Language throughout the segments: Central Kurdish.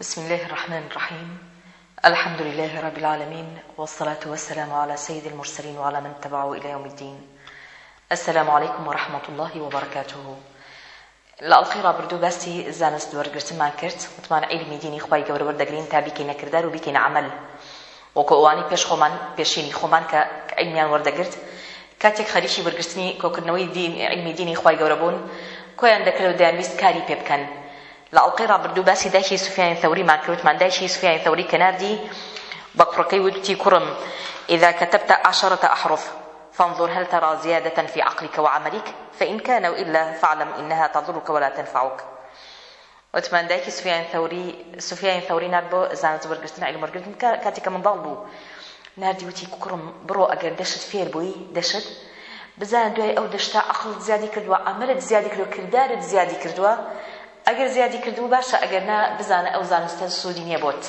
بسم الله الرحمن الرحيم الحمد لله رب العالمين والصلاة والسلام على سيد المرسلين وعلى من تبعه إلى يوم الدين السلام عليكم ورحمة الله وبركاته لەڵخیڕا بردوو باسی زانست وەرگرتمان کرد وتمان عیلمی دینی خی گەورە وەردەگرین تا بکەینە کردار و بکەینە عمل وەکو ئەوانی پێش خۆمان پێشینی خۆمان کە ئەیمیان وەردەگرت کاتێک خەریکی وەرگرتنی کۆکردنەوەی عیلمی دینی خی گەورە بوون کۆیان دەکرێت و دەیانویست کاری پێ بکەن لە ئەڵلقی ڕابردوو باسی داکی سوفیان ثوری ماکەوتمان داکی سوفیان ثوری کەناردی بە کوڕەکەی وتی کوڕم إذا كتبت عشرة أحرف فانظر هل ترى زيادة في عقلك وعملك فإن كان وإلا فاعلم إنها تضرك ولا تنفعك وتمان دايكي سفيان ثوري سفيان ثوري ناربو زانت برقرتنا علم برقرتنا كاتيك من ضلبو ناردي وتي كرم برو أجر دشت فير بوي دشت بزان دوي أو دشتا عقلت زيادي كردوا عملت زيادي كردوا كردارت زيادي كردوا ئەگەر زیادی کردو باشە ئەگەر نا بزانە ئەو زانستە سوودی نییە بۆت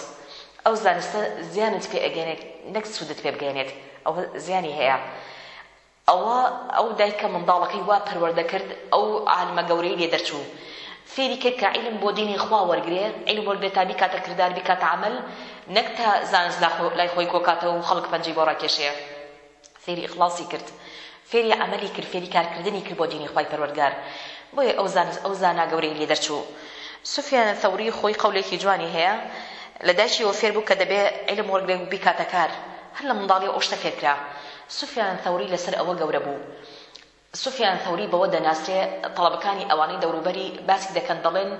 ئەو زانستە زیانت پێ ئەگەنێت نەک سوودت پێ بگەێنێت ئەو زیانی هەیە ئەوە ئەو دایککە منداڵەکەی وا پەروەەردە کرد ئەو عالمە گەورەی لێ دەرچوو فێری کرد کە علم بۆ دینی خوا وەرگێ علم وەرگێتابی کاتە کردار بکات عمل نەک تا زانست لای خۆی کۆکاتەوە و خەڵک پەنجی بۆ ڕاکێشەیە فێری ئخلاصی کرد. فێری ئەمەلی کرد فێری کارکردنی کرد بۆ دینی خی پەروەرگار بۆیە ئەو ئەو زانا گەورەی لێ دەرچوو سوفیانە تەوری خۆی قولێکی جوانی هەیە لە داشی وە فێر بوو کە دەبێت ئەلم وەرگێ و بیکاتەکار هەر لە منداڵی ئۆشتە فێرکرا سوفیان تەوری لەسەر ئەوە گەورە بوو سوفیان تەوری بەوە دەناسرێ تەڵەبەکانی ئەوانەی دەوروبەری باسی دەکەن دەڵێن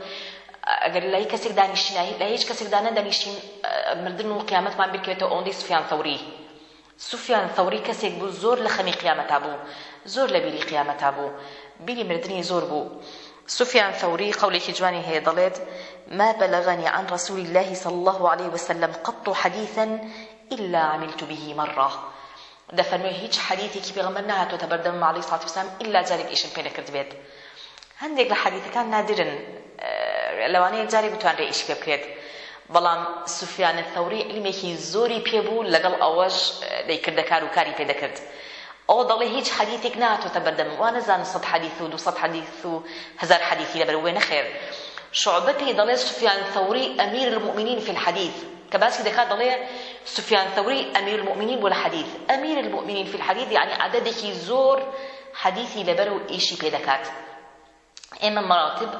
ئەگەر لای کەسێک دانیشتنایی لە هیچ کەسێکدانە دەنیشتین مردن و قیامەتمان بکرێتەوە ئەوەندەی سوفیان تەوری سوفیان تەوری کەسێک بوو زۆر لە خەمی قیامەتا بوو زۆر لە بیری قیامەتا بوو بیری مردنی زۆر بوو سفيان ثوري قولي جواني هي ضليت ما بلغني عن رسول الله صلى الله عليه وسلم قط حديثا إلا عملت به مرة دفرمي هيج حديثي كي بيغمرنا هاتو تبردم عليه الصلاة والسلام إلا جارك إيشن بينا كرتبيت هندك لحديث كان نادرا لواني جاري بتوان ريش بكريت بەڵام سوفیانە تەوری علمێکی زۆری پێبوو لەگەڵ ئەوەش دەیکردەکار و کاری پێدەکرد ئەو دەڵێ هیچ حەدیتێک ناتۆتە بەردەم وانە زان سە حەدیث و دو حەدیث و هزار حەدیثی لەبەر وێ نەخێر شعبەتی دەڵێ سوفیان ثوری ئەمیر المؤمنین في الحديث کە باسی دەکات دەڵێ سوفیان ثوری ئەمیر المؤمنین بۆ لە حەدیث ئەمیر المؤمنین في الحديث یعنی عەدەدێکی زۆر حەدیثی لەبەر و ئیشی پێدەکات ئێمە مەراتب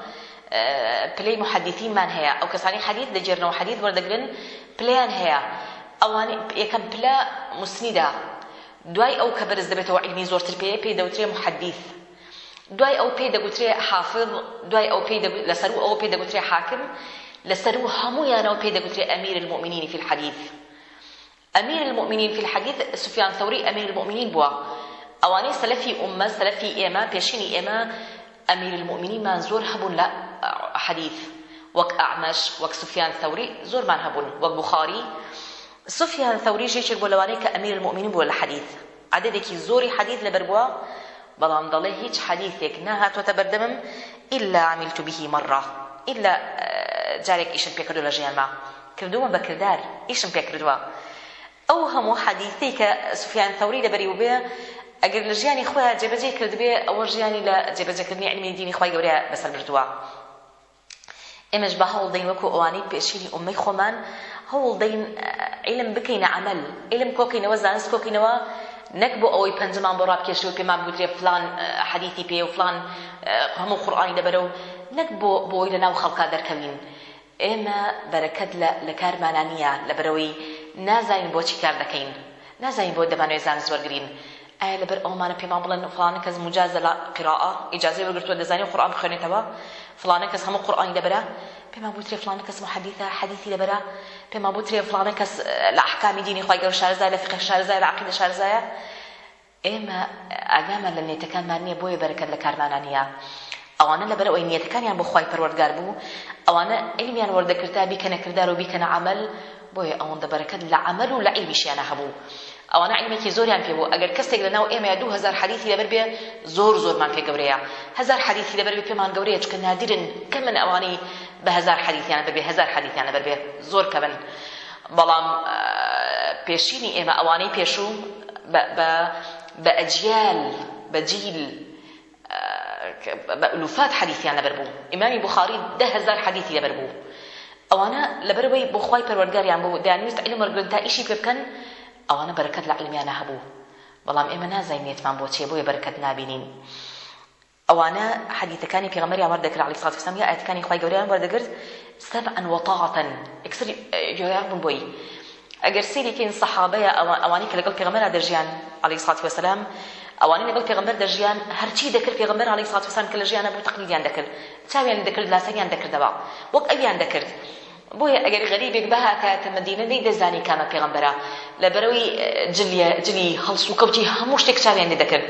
پلی محدثینمان هەیە ئەو کەسانی حەدیث دەجێرنەوە حەدیث وەردەگرن پلیان هەیە ئەوانە یەکەم پلە مسنیدا دوای ئەو کە بەرز دەبێتەوە علمی زۆرتر پێ پێی دەوترێ محەدیث دوای ئەو پێی دەگوترێ حافظ دوای ئەو پێی لەسەر و ئەو پێی دەگوترێ حاکم لەسەر و هەموویانەوە پێی دەگوترێ ئەمیر المؤمنین فی الحدیث ئەمیر المؤمنین فی الحدیث سفیان ثوری ئەمیر المؤمنین بووە ئەوانەی سەلەفی ئومە سەلەفی ئێمە پێشینی ئێمە ئەمیر المؤمنینمان زۆر هەبوون لە حديث وەک ئاعمەش وەک سوفیان ثەوری زۆرمان هەبوون وەک بخاری سوفیان ثەوری ژێکێک بۆ لەوانەیە کە ئەمیر المؤمنین بووە لە حەدیث عەدەدێکی زۆری حەدیث لەبەر بووە بەڵام دەڵێ هیچ حەدیثێک نەهاتوەتە بەردەمم ئیلا عەمیلتو بهی مەڕە ئیلا جارێک ئیشم پێکردو لە ژیانما کردومە بە کردار ئیشم پێکردووە ئەو هەموو حەدیثەی کە سوفیان ثەوری لەبەری وبێ ئەگەر لە ژیانی خۆیان جێبەجێ کردبێ ئەوە ژیانی لە جێبەجێکردنی علمی دینی خی گەورەیە بەسەر بردووە ئێمەش بە هەوڵدەین وەکو ئەوانەی پێشیری ئومەی خۆمان هەوڵدەین عیلم بکەینە عمل عیلم کۆکەینەوە زانست کۆکەینەوە نەک بۆ ئەوەی پەنجمان بۆ ڕابکێشەوە پێمان بگوترێ فلان حەدیثی پێ و فلان هەموو قورآانی دەبەرە و نەک بۆ بۆی لەناو خەڵکا دەرکەوین ئێمە بەرەکەت لە کارمانە نیە لەبەرەوەی نازانین بۆچی کار دەکەین نازانین بۆ دەبانوێت زانست وەرگین ئایا لەبەر ئەومانە پێمان بڵێن فلانە کەس مجازە لە قراءە ئیجازەی وەرگرتووە دەزانین قورآن بخوێنێتەوە فلانە کەس هەموو قورآانی دەبرا پێما بۆ ترێ فلانە کەس حەدیثە حەدیثی دەبرا پێما بۆ ترێ فلانە کەس لە ئەحکامی دینی خی گەور شارزای لە فقه شارزای لە عقیدە شارزایە ئێمە ئاگامە لە نێتەکانمان نییە بۆیە بەرەکەت لە کارمانانیە ئەوانە لەبەر ئەوی نیەتەکانیان بۆ خی پەروەردگار بوو ئەوانە ئەلیان وەردەکردا بیکەنەکردار و بیکەنە عمل بۆیە ئەوەندە بەرەکەت لە عمل و لە عیلمیشیانە هەبوو. ئەوانە علمێکی زۆریان پێ بوو ئەگەر کەسێک لەناو ئێمە دوو هزار حەدیثی لەبەر بێ زۆر زۆرمان پێ گەورەیە هزار حەدیثی لەبەر بێ پێمان گەورەیە چکە نادرن کە من ئەوانی بە هزار حەدیثیان لەبەر بێ هزار حەدیثیان لەبەر بێ زۆر کە بن بەڵام پێشینی ئێمە ئەوانەی پێشوو بە ئەجیال بە جیل بەلوفات حەدیثیان لەبەر بوو ئیمامی بخاری ده هزار حەدیثی لەبەر بوو ئەوانە لەبەرەوەی بۆ خی پەروەرگاریان بوو دانویست علم وەرگن تا ئیشی پێ بکەن ئەوانە بەرەکەت لە علمیانە هەبوو بەڵام ئێمە نازانینێتمان بۆچێ بۆیە بەرەکەت نبینین ئەوانە حەدیتەکانی پێغەمەری ئەمە دەکرا علی سات سامی ئاەتەکانی خی گەوریان وەردەگرت سەرعن وەتاعەن ئەکسری جۆیان بن بۆی ئەگەر سیریکەین سەحابەیە ئەوانی کە لەگەڵ پێغەمەرا دەژیان علی سات وسلام ئەوانی لەگەڵ پێغمبەر دەژیان هەرچی دەکرد پێغمبەر علی سات وسان کە لە ژیانە بوو تەقلیدیان دەکرد چاویان دەکرد لاسەیان دەکردەوە وەک ئەویان دەکرد بۆیە ئەگەر غەریبێک بەهاتە مدینە دەی دەزانی کامە پێغمبەرە لە بەرەوەی جلی هەڵس و کەوتی هەموو شتێک چاویان دەکرد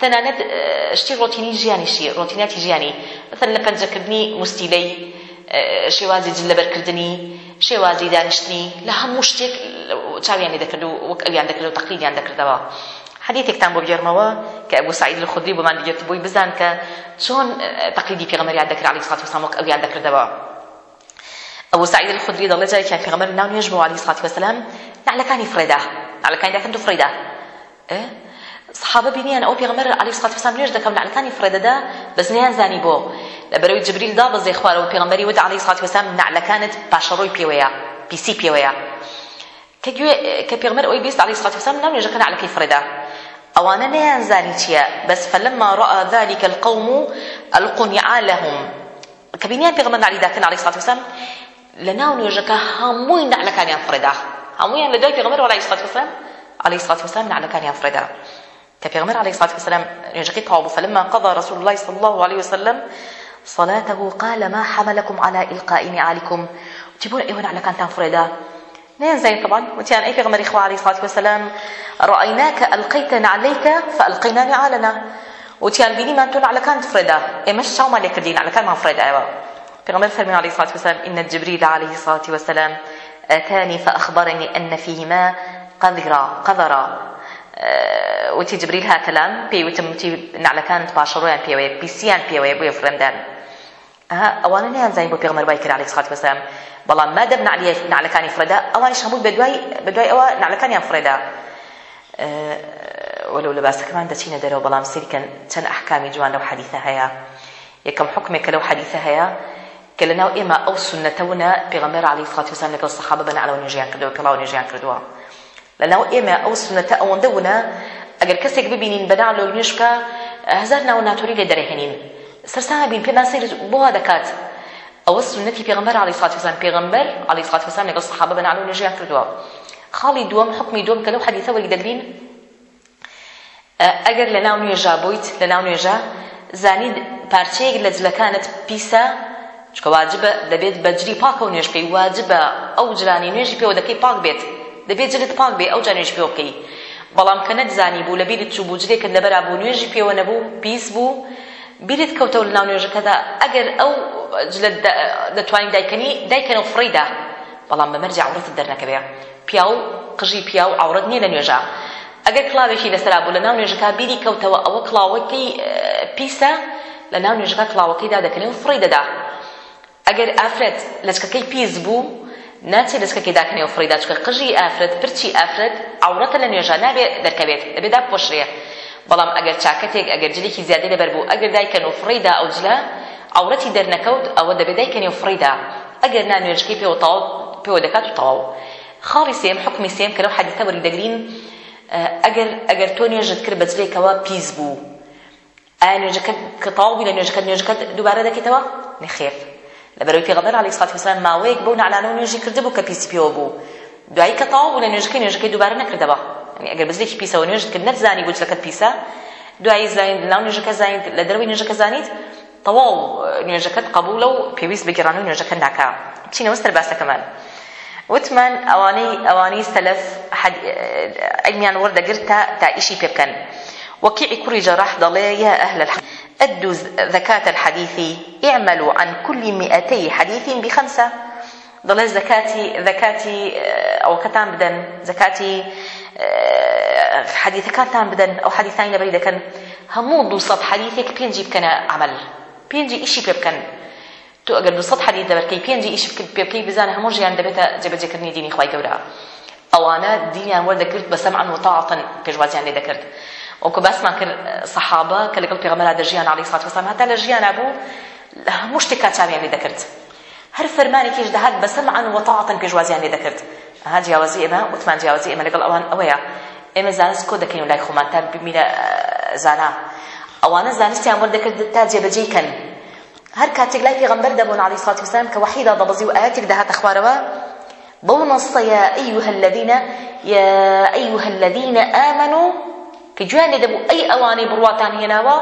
تەنانەت شتی ڕۆتینی ژیانیشی ڕۆتینەتی ژیانی مثل لە پەنجەکردنی مستیلەی شێوازی جل لەبەرکردنی شێوازی دانیشتنی لە هەموو شتێک چاویان دەکرد و وەک ئەویان دەکرد و تەقلیدیان دەکردەوە حدیثێکتان بۆ بگەرمەوە کە ئەبو سعید الخدری بۆمان دیگەرت بووی بزان کە چۆن تەقلیدی پێغەمبەریان دەکرد عەلەیهی سڵاتو وەسەلام وەک ئەویان دەکردەوە ئەو سعید الخدری دەڵێ جارێکی پێغەمبەر ناو نوێژ بوو عەلەیهی سڵاتی وەسەلام نعلەکانی فرێدا نعلەکانی دەکەن دو فرێدا صحابە بینیان ئەو پێغەمبەر عەلەیهی سڵاتی وەسەلام نوێژ دەکەم نعلەکانی فرێدەدا بەس نەیانزانی بۆ لەبەرەوەی جبریل دابەزێ خوارەوە پێغەمبەری وت عەلەیهی سڵاتی وەسەلام نعلەکانت پاشەڕۆی پێوەیە پیسی پێوەیە کە گوێ کە پێغەمبەر ئەوی بیست عەلەیهی سڵاتی وەسەلام ناو نوێژەکە نعلەکەی فرێدا ئەوانە نەیانزانی چییە بەس فلما رأى ذلك القوم القنع لهم کە بینیان پێغەمبەر نعلی داکەن عەلەیهی سڵاتی وەسەلام لە ناو نوێژەکە هەمووی نعلەکانیان فڕێدا هەموویان لە دوای پێغمبەر وەڵای سڵات وسلام عليه الصلاة والسلام نعلەکانیان فڕێدا کە پێغمبەر عليه الصلاة والسلام نوێژەکەی تەواو بوو فلما قضى رسول الله صلى الله عليه وسلم صلاته قال ما حملكم على إلقاء نعالكم تبون إيوان على كانتان فريدا نين زين طبعا وتيان أي غمر إخوة عليه الصلاة والسلام رأيناك ألقيت نعليك فألقينا نعالنا وتيان بيني ما تون على كانت فريدا إيمش شاو ما لك دين على كان ما فريدا أيوة پیغمبر فرمی علیه الصلاة والسلام إن جبريل عليه الصلاة والسلام أتاني فأخبرني أن فيهما قذرا قذرا وتی جبریل هاتلام پێیوتم وتی نعلەکانت پاشەڕۆیان پێوەیە پیسیان پێوەیە بۆیە فرەمدان ئەوانە نیان زای بۆ پێغمەربای کرا علی سخات وەسەم بەڵام مادەم نعلی نعلەکانی فرەدا ئەوانیش هەموو بەدوای بەدوای ئەوە نعلەکانیان فرەدا وەلو لە باسەکەمان دەچینە دەرەوە بەڵام سیرکەن چەند ئەحکامی جوان لەو حەدیثە هەیە یەکەم حکمێکە لەو حەدیثە هەیە کە لەناو ئێمە ئەو سنەتەونە پێغەمبەر علی فاتوسان لەگەڵ سەحابە بەن علاوە نوێژیان کردەوە پێڵاو نوێژیان کردووە لەناو ئێمە ئەو سنەتە ئەوەندە ونە ئەگەر کەسێک ببینین بەدان لەو نوێشکە هزار ناو ناتۆری لێ دەرەهێنین سەرسا بین پێمان سەیر بۆ دەکات ئەوە سنەتی پێغەمبەر علی فاتوسان پێغەمبەر علی فاتوسان لەگەڵ سەحابە بەن علاوە نوێژیان کردووە خاڵی دووەم حکمی دووەم کە لەو حەدیثە وەرگ دەگرین ئەگەر لەناو نوێژا بوویت لەناو نوێژە زانید پارچەیەک لە جلەکانت پیسە چکە واجبە دەبێت بەجری پاکە و نوێژپی واجبە ئەو جرانی نوێژی پێوە دەکەی پاک بێت دەبێت جلت پاک بێ ئەو جانێژ پێ بکەی بەڵام کە نەتزانی بوو لە بیرت چوو بوو جلێکت لەبەرا بوو نوێژی پێوە نەبوو پیس بوو بیرت کەوتەوە لە ناو نوێژەکەدا ئەگەر ئەو جلت دەتوانین دایکەنی دایکەنەوە فڕیدا بەڵام بەمەرجی عورەتت دەرنەکەوێ پیا و قژی پیا و عورەت نییە لە نوێژە ئەگەر کلااوێکی لەسرا بوو لە ناو نوێژەکە بیری کەوتەوە ئەوە کلااوەکەی پیسە لە ناو نوێژەکە کلااوەکەیدا دەکەنی و فڕی دەدا ئەگەر ئافرەت لەچکەکەی پیس بوو ناچێت لەسکەکەی داکەنێ فڕیدا چکە قژی ئافرەت پرچی ئافرەت ئاورەتە لە نوێژان نابێت دەرکەبێت دەبێدا پۆشرێ بەڵام ئەگەر چاکەتێک ئەگەر جلێکی زیادی لەبەر بوو ئەگەر دایکەن و فڕیدا ئەو جلە ئاورەتی دەرنەکەوت ئەوە دەبێت دایکەنێ و فڕیدا ئەگەر نانوێژکی پێوە تاو پێوە دەکات و تەواو خاڵی سێم حکمی سێم کە لەو حەدیثە وەریدەگرین ئەگەر ئەگەر تۆ نوێژت کرد بە جلێکەوە پیس بوو ئایا نوێژەکەت کە تاو بووی لە نوێژەکەت نوێژەکەت دووبارە دەکەیتەوە نەخێف لەبەرەوەی پێغەمبەر عەلەیهی سڵاتو وەسەلام ماوەیەک بەو نعلانە و نوێژی کردبوو کە پیسی پێوە بوو دوایی کە تەواو بوو لە نوێژەکەی نوێژەکەی دووبارە نەکردەوە یعنی ئەگەر بزرێکی پیسەوە نوێژت کرد نەتزانی گوجلەکەت پیسە دوایی زانیت ناو نوێژەکە زانیت لە دەروی نوێژەکە زانیت تەواو نوێژەکەت قبوڵە و پێویست بگیران و نوێژەکە ناکا بچینەوە سەر باسەکەمان وتمان ئەوانەی ئەوانەی سەلەف ئەیمیان وەردەگرت تا تا ئیشی پێ بکەن وەکیعی کوڕی جەڕاح دەڵێ یا ئەهل الحەق أدوا زكاة الحديث اعملوا عن كل مئتي حديث بخمسة ضل زكاتي زكاتي أو كتان بدن زكاتي حديث كتان بدن أو حديثين بريدة كان همو دوصد حديثك بينجي بكنا عمل بينجي إشي بكن تو أجر دوصد حديث دبر كي بينجي إشي بكي بزانا همو جيان دبتا جبجي كرني ديني خواي قورا ئەوانە دینیان وەردەکرد بە سەمعن و تاعەن پێشوازیان لێ دەکرد وەکو باسمان کرد سەحابە کە لەگەڵ پێغەمەرا دەژیان عەلەیهی سڵاتو وەسەلام هەتا لە ژیانا بوو هەموو شتێک کاچاویان لێ دەکرد هەر فەرمانێکیش دەهات بە سەمعن و تاعەن پێشوازیان لێ دەکرد ئەها جیاوازی ئێمە وتمان جیاوازی ئێمە لەگەڵ ئەوان ئەوەیە ئێمە زانست کۆ دەکەین و لای خۆمان تا ببینە زانا ئەوانە زانستیان وەردەکرد تا جێبەجێکەن هەر کاتێک لای پێغەمبەر دەبوون عەلەیهی سڵاتو وەسەلام کە وحیدا دەبەزی و ئاەتێک دەهاتە خوارەوە بەو نەستەیە ئەیوهە الذینە یا ئەیوهە الذینە ئامەن و کە گویان لێ دەبوو ئەی ئەوانەی بڕواتان هێناوە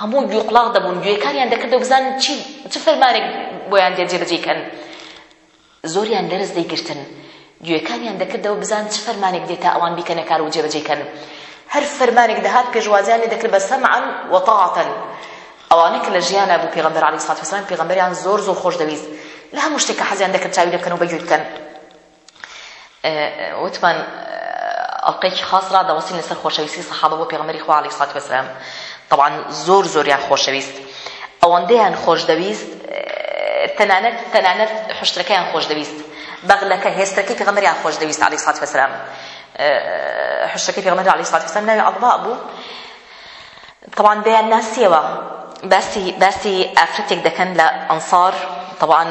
هەموو گوێقڵاق دەبوون گوێکانیان دەکردە بزانن چی چ فەرمانێک بۆیان دێ جێبەجێکەن زۆریان دەرز دەیگرتن گوێکانیان دەکردەوە بزان چ فەرمانێک دێت تا ئەوان بیکەنە کار و جێبەجێکەن هەر فەرمانێک دەهات پێشوازیان لێ دەکرد بە سەمعن وەتاعەتەن ئەوانە کە لە ژیانە بوو پێغەمبەر عەلیه سڵات وسلام پێغەمبەریان زۆر زۆر خۆش دەویست لە هەموو شتێکە حەزیان دەکرد چاوی دەبکەن و بەگوێ بکەن وتمان ئەڵلقێکی خاصرا دەوەسی لەسەر خۆشەویستی سەحابە بۆ پێغمەری خوا علی سات وسلام طبعا زۆر زۆریان خۆشەویست ئەوەندەیان خۆش دەویست تەنانەت تەنانەت حشتەکەیان خۆش دەویست بەغلەکە هێستەکەی پێغمەریان خۆش دەویست علی سات وسلام حشتەکەی پێغمەری علی سات وسلام ناوی عڵبا بوو طبعا دەیان ناسیەوە باسی باسی ئافرەتێک دەکەن لە ئەنسار طبعا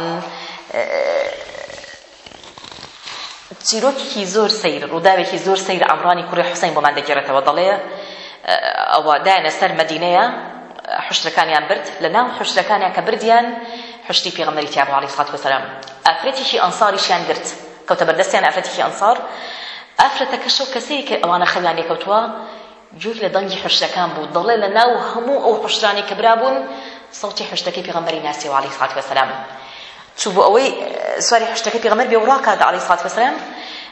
چیرۆکێکی زۆر سیر ڕووداوێکی زۆر سیر ئەمرانی کوڕی حوسین بۆمان دەگێڕێتەوە دەڵێ ئەوە دایەنە سەر مەدینەیە حشتەکانیان برد لە ناو حشتەکانیان کە بردیان حشتی پێغەمەری تیابە عەلیه سڵات وسلام ئافرەتێکی ئەنساریشیان گرت کەوتە بەردەستیان ئافرەتێکی ئەنسار ئافرەتە کەشەو کەسێک کە ئەوانە خەویان لێکەوتووە جوێک لە دەنگی حشتەکان بوو دەڵێ لە ناو هەموو ئەو حشتانی کە برابوون سەوتی حشتەکەی پێغەمبەری ناسی و عەلیه سڵات وسلام چوو بۆ ئەوەی سواری حشتەکە پێغەمەر بێ و ڕاکات عەلەیهی سڵات وەسەلام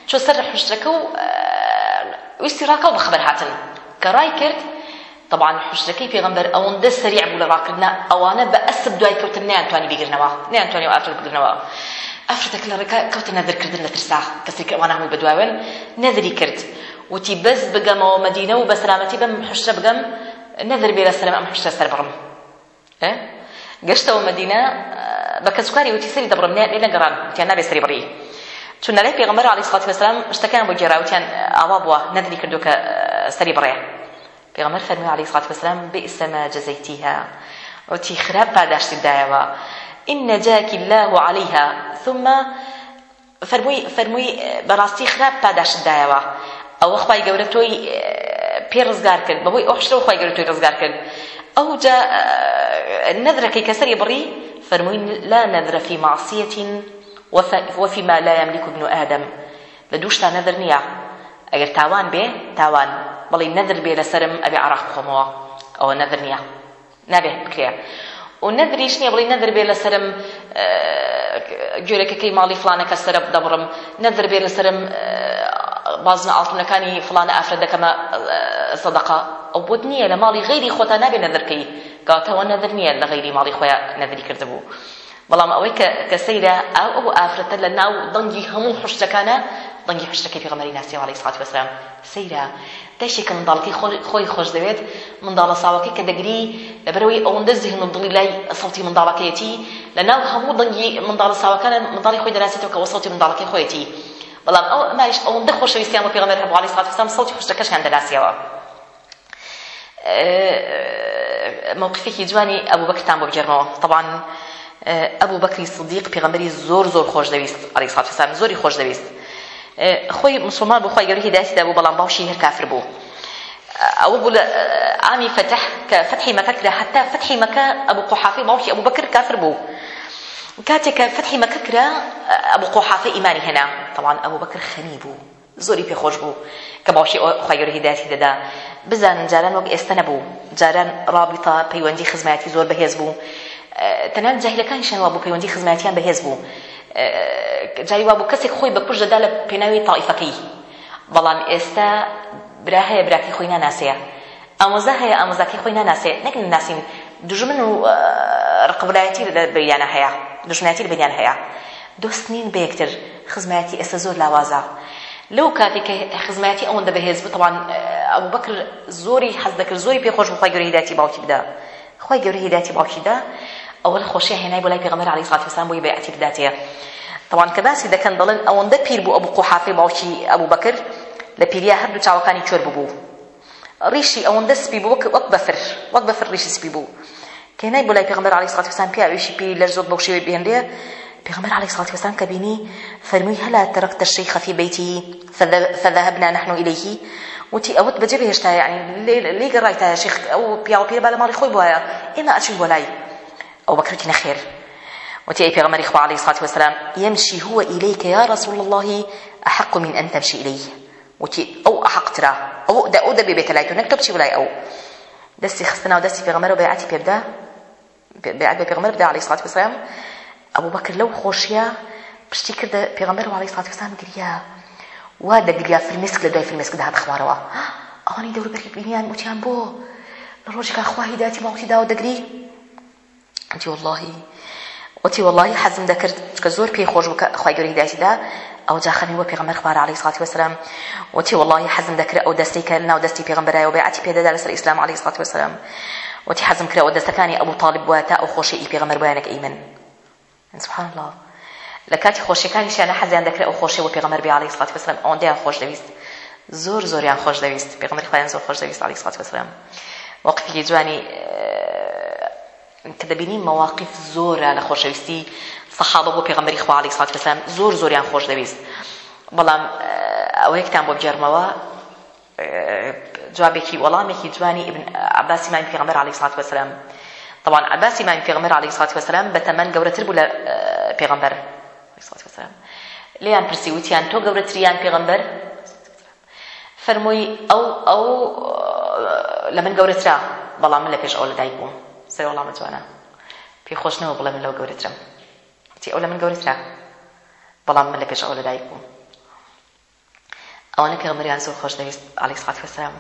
چۆ سەر حشتەکە و ویستی ڕاکاو بە خەبەر هاتن کە ڕای کرد طبعا حشتەکەی پێغمبەر ئەوەندە سریع بوو لە ڕاکردنا ئەوانە بە ئەسب دوای کەوتن نیانتوانی بگرنەوە نیانتوانی و ئافرەت بگرنەوە ئافرەتەکە لە ڕێکا کەوتە نەدرکردن لە ترسا کەسێک ئەوان هەمووی بەدواون نەدری کرد وتی بەس بگەمەوە مەدینە و بە سەلامەتی بەم حشتە بگەم نەدر بێ لە سەلەم ئەم حشتە سەر بڕم گەشتەوە مەدینە بە کەسوکاری وتی سری دەبڕم نێ لەگەڕان وتیان نابێ سری بڕی چون لەلای پێغەمبەر عەلەیهی سڵاتی وەسەلام شتەکان بۆ گێڕا وتیان ئاوا بووە نەدری کردو کە سەری بڕێ پێغەمبەر فەرمی عەلەیهی سڵاتی وەسەلام بئس ما جەزەیتیها وتی خراپ پاداشتی دایەوە إن نجاك الله عليها ثم فەرمووی فەرمووی بەڕاستی خراپ پاداش دایەوە ئەوە خخوای گەورە تۆی پێ ڕزگار کرد بەبووی ئەوشتەوە خخوای گەورە تۆی ڕزگار کرد ئەو جا نەدرەکەی کەسەری بڕی فرمووین لا نذر في معصية وفيما لا يملك ابن آدم لدوشتا نذر نيا اگر تاوان بێ تاوان بڵی نەدر بێ لەسرم ئەبێ عراق بخۆمەوە ئەوە نەدر نییە نابێت بکرێ و نەدریش نییە بڵی نەدر بێ لەسرم گوێرەکەکەی ماڵی فلانەکە سرە دەبڕم نەدر بێ لەسرم بازنە ئاڵتونەکانی فلانە ئافرەدەکەمە سەدەقا ئەو بۆت نییە لە ماڵی غیری خۆتا نابێ نەدرکەی کاتەوە نەدر نییە لە غیری ماڵی خۆیان نەدری کردبوو بەڵام ئەوەی کە کە سەیرە ئەو ئەو ئافرەتە لە ناو دەنگی هەموو حشتەکانە دەنگی حشتەکە پێغەمەری ناسی عەلەیهی سڵاتی وەسەلام سەیرە تەشێک کە منداڵەکەی خۆی خۆش دەوێت منداڵە ساوەکەی کە دەگری لەبەرەوەی ئەوەندە زیهن و دڵی لای سەڵتی منداڵەکەیەتی لە ناو هەموو دەنگی منداڵە ساوەکانە منداڵی خۆی دەناسێتەوە کە وە سەڵتی منداڵەکەی خۆیەتی بەڵام ئەو ماش ئەوەندە خۆشەویستیان بە پێغەمبەر هەبوو عەلەیهی سڵاتی وەسەلام سەڵتی حشتەکەشیان دەناسیەوە موقفێکی جوانی ئەبوو بەکتان بۆ بگەرمەوە طبعاً ئەبوو بەکری صدیق پێغمبەری زۆر زۆر خۆش دەویست ئەلیسافسان زۆری خۆش دەویست خۆی مسلمان بخوای گەوری داسیدا بوو بەڵام باوشی هەر کافر بوو ئەوە بوو لە ئامی فتح کە فتحی مەکەکرا حتا فتحی مەکە ئەبوو قوحافی باوشی ئەبوو بەکر کافر بوو کاتێک کە فتحی مەکە کرا ئەبوو قوحافە ئیمانی هەنا طبعاً ئەبوو بەکر خەنی بوو زۆری پێخۆش بوو کە باوشی خۆگەر هیداتی دەدا بزانن جاران وەک ئێستا نەبوو جاران ڕابتا پەیوەندی خزمەتی زۆر بەهێز بوو تەنان جاهلەکان شەنەوە بۆ پەیوەندی خزمەتیان بەهێز بوو جاری وا بوو کەسێک خۆی بەپش دەدا لە پێناوی تاائیفەکەی بەڵام ئێستا برا هەیە براکی خۆی ناناسەیە ئامۆزا هەیە ئامۆزاکی خۆی ناناسێت نەکن ناسین دژمن و ڕقبلایەتی بەیانە هەیە دژمنەتی بەیان هەیە دۆست نین بە یەکتر خزمەتی ئێستا زۆر لاوازە لەو کاتێککە خزمەتی ئەوەندە بەهێز بتوان ئەو بکر زۆری حەز دەکرد زۆری پێ خۆش بخوای گەوری هداتی باوکی بدا خۆی گەوری هداتی باوکیدا ئەوە خۆشی هێنای بۆ لای پێغەمبەر عەلەیهی سڵاتو وەسەلام بۆی بەیعەتی بداتەیە تەوان کە باسی دەکەن دەڵێن ئەوەندە پیر بوو ئەبوو قوحافەی باوکی ئەبوو بەکر لە پیریا هەردوو چاوەکانی چۆر ببوو ڕیشی ئەوەندە سپی بوو وەک بەفر وەک بەفر ڕیشی سپی بوو کە هێنای بۆ لای پێغەمبەر عەلەیهی سڵاتو وەسەلام پیاویشی پێی لەرزۆت بەو شێوەی بهێنرێ پیغمبر عليه الصلاة والسلام كبيني فرمي هلا تركت الشيخ في بيته فذهبنا نحن إليه وتي أوت بجيب هشتا يعني لي قرأت يا شيخ أو بيا وبيا بالا مالي خوي بوايا إما أشي ولاي أو بكرتنا خير وتي أي بيغمر إخوة عليه الصلاة والسلام يمشي هو إليك يا رسول الله أحق من أن تمشي إليه وتي أو أحق ترى أو دا أو دا ببيت لايتو نكتب شي ولاي أو دستي خستنا ودستي بيغمر وبيعتي بيبدا بيعت بيغمر بدا عليه الصلاة والسلام ئەوە بەکرد لەو خۆشیە پشتی کردە پێغمبەر وڵی ساتکەسان گریا وا دەگریا فرمسک لە دوای فرمسک داات خوارەوە ئەوانی دەوروبەری بینیان وتیان بۆ لە ڕۆژێکا خواهی داتی ماوتی داوە دەگری ئەتی وڵی وتی وڵی حەزم دەکرد کە زۆر پێی خۆش خخوای گەوری دایتیدا ئەو جاخەنی وە پێغمبەر خوار علی سااتی وسلام وتی وڵی حەزم دەکرێت ئەو دەستی کە ناو دەستی پێغمبەرایەوە بێعتی پێدەدا لەسەر ئیسلام علی سااتی وسلام وتی حەزم کرەوە دەستەکانی ئەو تاالب وایە تا ئەو خۆشی پێغمەر بۆیانەکە ئیمن سبحان الله لە کاتی خۆشیەکانیشیانە حەزیان دەکرێت ئەو خۆشی و پێغەمەر بیاڵی سڵات بەسلم ئەوەندیان خۆش دەویست زۆر زۆریان خۆش دەویست پێغەمەر خۆیان زۆر خۆش دەویست علی سڵات بەسلم وەقفی جوانی کە دەبینی مەواقف زۆرە لە خۆشەویستی سەحابە بۆ پێغەمەری خواڵی سڵات بەسلم زۆر زۆریان خۆش دەویست بەڵام ئەوە یەکتان بۆ بجەرمەوە جوابێکی وەڵامێکی جوانی عباسیمان پێغەمبەر علی سڵات بەسلم طبعا عباسی مامی پێغمبەر علیه الصلاة والسلام بە تەمەن گەورەتر بوو لە پێغمبەر علیه الصلاة والسلام لێیان پرسی وتیان تۆ گەورەتریان پێغمبەر فەرمووی ئەو ئەو لە من گەورەترا بەڵام من لە پێش ئەو لەدایک بووم سەر وەڵامە جوانە پێی خۆشنەوە بڵێ من لەو گەورەترم وتی ئەو لە من گەورەترا بەڵام من لە پێش ئەو لەدایک بووم ئەوانە پێغمبەریان زۆر خۆش دەویست علیه الصلاة والسلام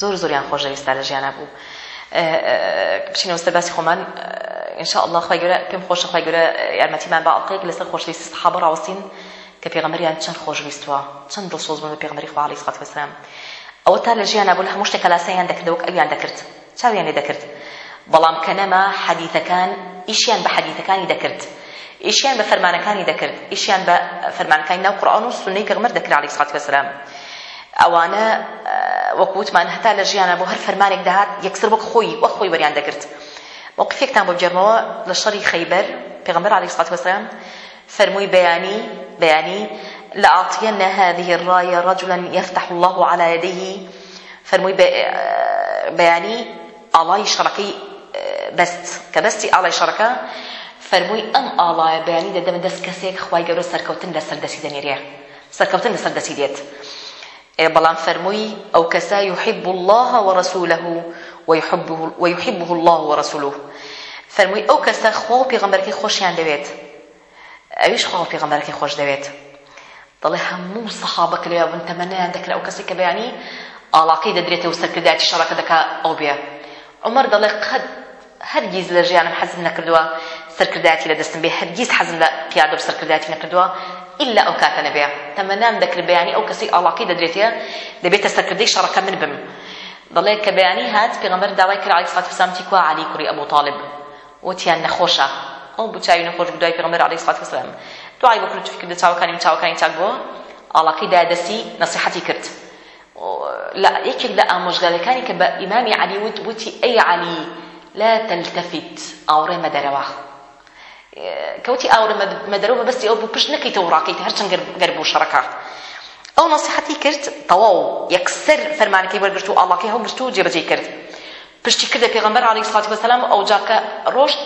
زۆر زۆریان خۆش دەویستا لە ژیانە بوو بچینەوە سەرباسی خۆمان انشاء الله خی گەورە پێم خۆشە خی گەورە یارمەتیمان بەڵقەیەک لەسەر خۆشوی سحاب ڕاوستین کە پێغەمەریان چەند خۆشویستوە چەند دڵسۆز بوون بە پێغمەری خواڵی سخات وەسرام ئەوە تا لە ژیانە بوو لە هەموو شتێک لاسەیان دەکردەوە ئەویان دەکرد چاویان لێ دەکرد بەڵام کە نەما حەدیثەکان ئیشیان بە حەدیثەکانی دەکرد ئیشیان بە فەرمانەکانی دەکرد ئیشیان بە فەرمانەکانی ناو قورآن و سنەی پێغمەر دەکرا علیه سخات وەسرام ئەوانە وەکووتمان هەتا لە ژیانە بۆ هەر فەرمانێک داهات یەکسر وەک خۆی وە خۆی وەریان دەگرت موقفێکتان بۆ بجەرمەوە لە شەڕی خەیبەر پێغمبەر علی سڵات وەسلام فەرمووی بەیانی بەیانی لأعطين هذه الراية رجلا يفتح الله على يديه فرموي بياني الله شركي بست كبستي الله شركة فرموي أم الله بياني دم دس كسيك خواي جرو سركوتن لسر دسي دنيريا سركوتن لسر دسي ديت بەڵام فەرمووی ئەو کەسا يحب الله ورسوله ويحبه ويحبه الله ورسوله فەرمووی ئەو کەسە خۆ و پێغەمبەرەکەی خۆشیان دەوێت ئەویش خۆ و پێغەمبەرەکەی خۆش دەوێت دەڵێ هەموو سەحابە کە لێوە بن تەمەنیان دەکرێت ئەو کەسی کە بەیانی ئاڵاقی دەدرێتەوە سەرکردایەتی شەڕەکە دەکا ئەو بێ عمر دەڵێ قەد هەرگیز لە ژیانم حەزم نەکردووە سەرکردایەتی لە دەستم بێ هەرگیز حەزم لە پیادە و سەرکردایەتی نەکردووە إلا أو كاتنا بيا تمنام ذكر بياني أو كسي الله كي ددريتيا دبيت استكردي شركة من بم ضلي كبياني هات بيغمر داوي كر عليه الصلاة والسلام تيكوا علي كري أبو طالب وتيان نخوشة أو بتاعي نخوش بداي بيغمر عليه الصلاة والسلام دعاي بكل تفكر بتاعو كان يمتاعو كان يتاعو بو الله كي دادسي نصيحتي كرت لا يكيك لا مشغلة كان كبا إمامي علي ود بوتي أي علي لا تلتفت أو ريما درواخ کەوتی ئاورە مەدەرەوە بەبستی ئەو بوو پشت نەکەیتەوە ڕاکەیت هەرچەند گەر بۆ شەڕەکە ئەو نسیحەتی کرد تەواو یەکسەر فەرمانەکەی وەرگرت و ئاڵاکەی هەڵگرت و جێبەجێ کرد پشتی کردە پێغەمبەر عەلەیهی سڵاتی وەسەلام ئەو جاکە ڕۆشت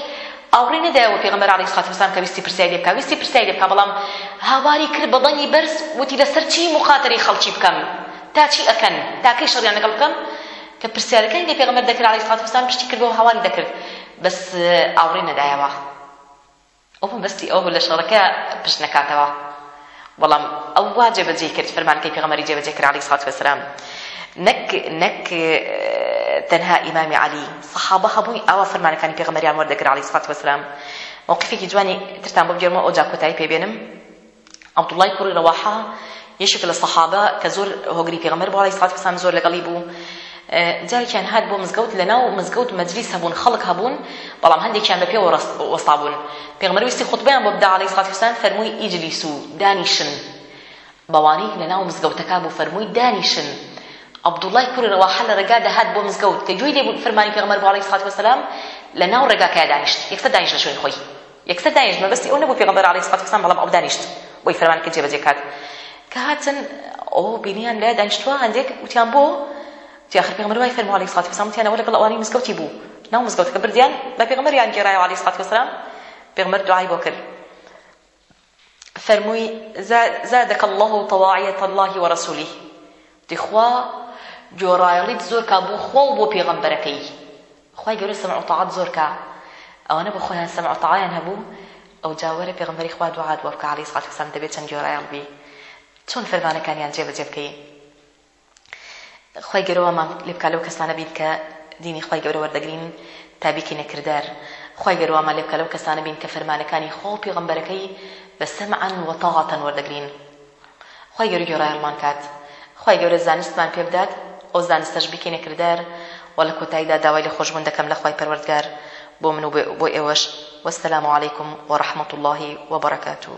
ئاوڕی نەدایەوە پێغەمبەر عەلەیهی سڵاتی وەسەلام کە ویستی پرسیاری بکا ویستی پرسیاری بکا بەڵام هاواری کرد بە دەنگی بەرز وتی لەسەر چی مخاتەری خەڵکی بکەم تا چی ئەکەن تا کەی شەڕیان لەگەڵ بکەم کە پرسیارەکەی لە پێغەمبەر دەکرد عەلەیهی سڵاتی وەسەلام پشتی کردەوە هاواری دەکرد بەس ئاوڕی نەدایەوە ئەو بەستی ئەو لە شەڕەکە پشت نکاتەوە بەڵام ئەو وا جێبەجێ کرد فەرمانکەی پێغەمەری جێبەجێ کرد عەلەیهی سڵاتو وەسەلام نەک نەک تەنها ئیمامی عەلی سەحابە هەبووی ئەوا فەرمانەکانی پێغەمەریان وەردەگرا عەلەیهی سڵاتو وەسەلام موقفێکی جوانی ترتان بۆ بگێڕمەوە ئەو جا کۆتایی پێبێنم عەبدوڵڵای کوڕی ڕەواحە یەشێک لە سەحابە کە زۆر هۆگری پێغەمەر بۆ عەلەیهی سڵاتو وەسەلام زۆر لەگەڵی بوو جارێکیان هات بۆ مزگەوت لە ناو مزگەوت مەجلیس هەبوون خەڵک هەبوون بەڵام هەندێکیان بە پێوە وەستا بوون پێغمەرویستی خودبیان بۆ بدا عەلەی سڵات حوسان فەرمووی ئیجلیس و دانیشن بەوانەی لە ناو مزگەوتەکە بوو فەرمووی دانیشن عبدوڵای کوری ڕەواحە لە ڕێگادا هات بۆ مزگەوت کە گوێی لێبوو فەرمانی پێغمەر بۆ عەلەی سڵات وەسەلام لە ناو ڕێگاکەیە دانیشت یەکسەر دانیشت لە شوێن خۆی یەکسەر دانیشت مەبەستی ئەو نەبوو پێغمبەر عەلەی سڵات وەسەلام بەڵام ئەو دانیشت بۆی فەرمان کرد جێبەجێ کات کە هاتن ئەو بینیان لای دانیشتوە هەندێک وتیان بۆ تیاخر پێغمبەر وای فەرموو عەلەیهی سڵاتو وەسەلام تیانەوە لەگەڵ ئەوانەی مزگەوتی بوو ناو مزگەوتەکە بردیان بە پێغمبەریان گێڕایەوە عەلەیهی سڵاتو وەسەلام پێغمبەر دوعای بۆ کرد فەرمووی زادەکە الله تەواعیەتە الله وەرەسوولی دخوا جۆڕایەڵیت زۆرکە بۆ خۆ و بۆ پێغەمبەرەکەی خی گەورە سمع وتەعات زۆرکە ئەوانە بە خۆیان سمع وتەعایان هەبوو ئەو جاوەرە پێغەمبەری خوا دوعات بۆ بکە عەلەیهی سڵاتو وەسەلام دەبێت چەند گۆڕایەڵ بی چۆن فەرمانەکانیان جێبەجێ بکەین خی گەرەوەمان لێ بک لەو کەسانە بین کە دینی خی گەورە وەردەگرین تابیکی نەکردار خی گەرەوەمان لێ بک لەو کەسانە بین کە فەرمانەکانی خۆڵ پیغمبەرەکەی بە سەمعان وەتاغاتەن وەردەگرین خی گەوری گەۆڕایڵمان کات خی گەورە زانستمان پێ بدات ئەو زانستەش بکەینە کردار و لە کۆتاییدا داوای لە خۆشببوون دەکەم لە خی پەروەردگار بۆ من و بۆ ئێوەش وەسلام عیکم وەڕحمەت اللهی وبركاته